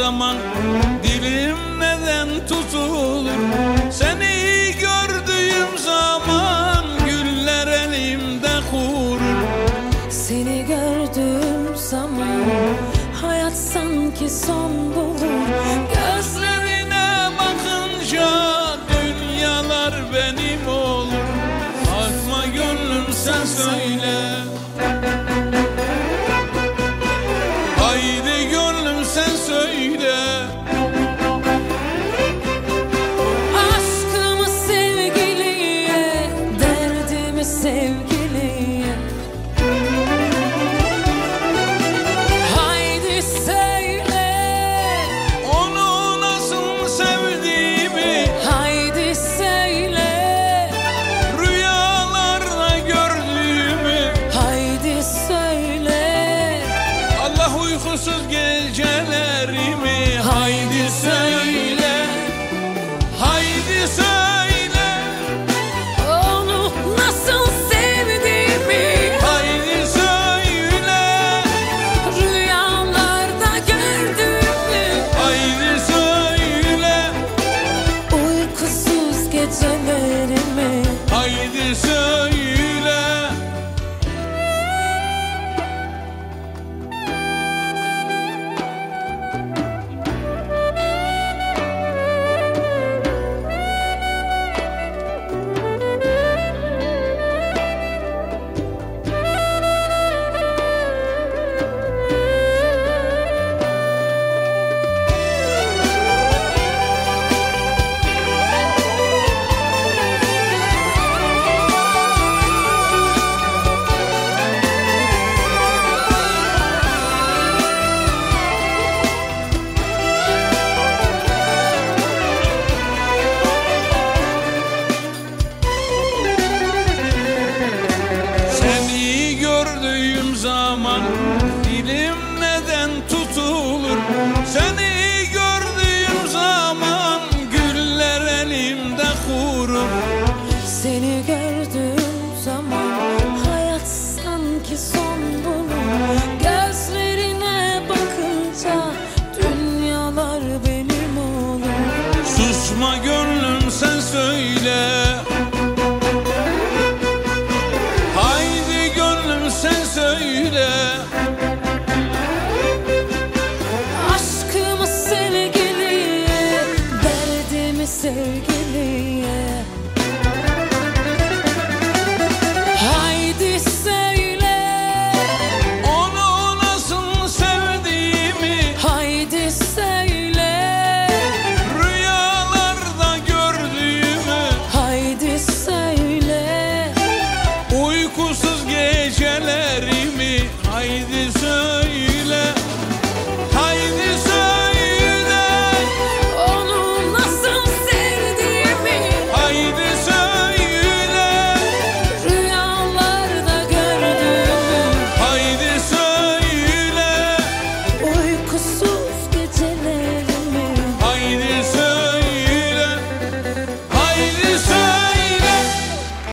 Zaman dilim neden tutulur? Seni gördüğüm zaman güller elimde kurur. Seni gördüğüm zaman hayat sanki son bulur uykusuz gecelerimi Haydi söyle Seni gördüğüm zaman güller elimde kurur Seni gördüğüm zaman hayat sanki son bulur. Gözlerine bakınca dünyalar benim olur. Susma coçou.